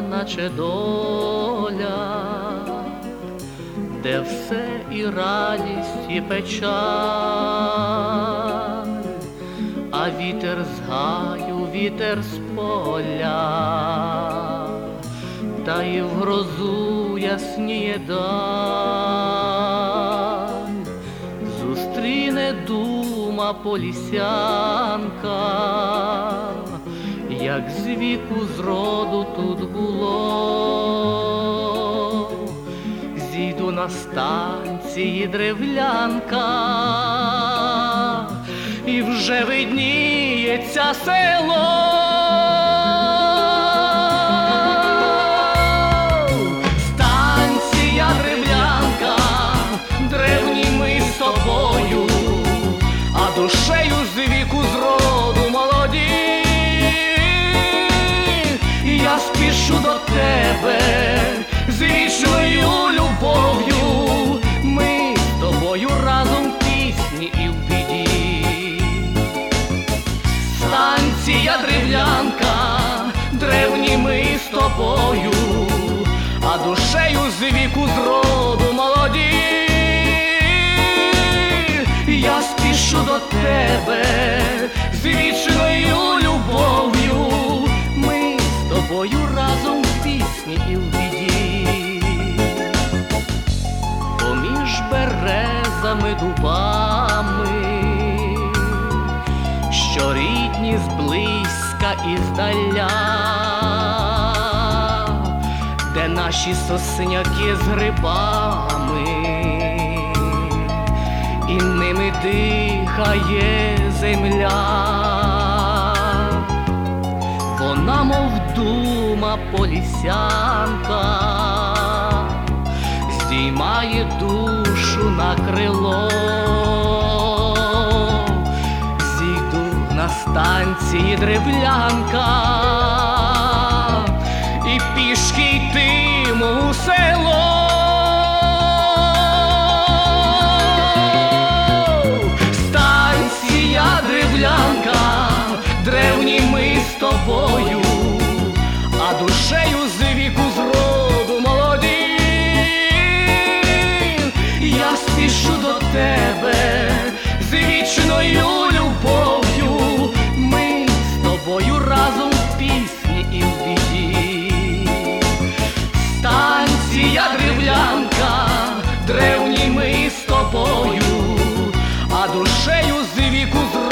наче доля, де все і радість, і печаль, а вітер з гаю, вітер з поля, та й в грозу ясніє даль, зустріне дума полісянка як з віку зроду тут було, зійду на станції древлянка, і вже видніється село. Тебе з вічною любов'ю, ми з тобою разом в пісні і в біді. Станція древлянка, древні ми з тобою, а душею з віку зроду молоді. Я спішу до тебе в біді. Поміж березами дубами, що рідні зблизька і здаля, де наші сосняки з грибами, і ними дихає земля, вона, мов дума полісянка, здіймає душу на крило, зійду на станції древлянка, тебе з вічною любов'ю, ми з тобою разом в пісні і в біді. Станція древлянка, древні ми з тобою, а душею з віку зроду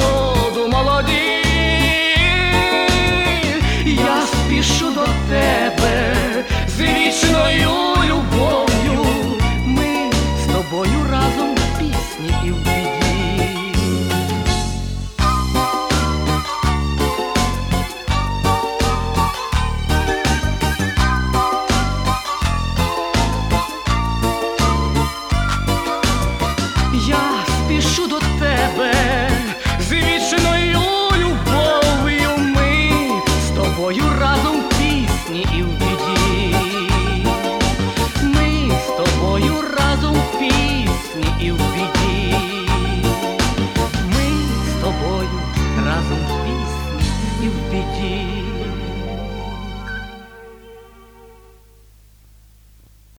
pedir.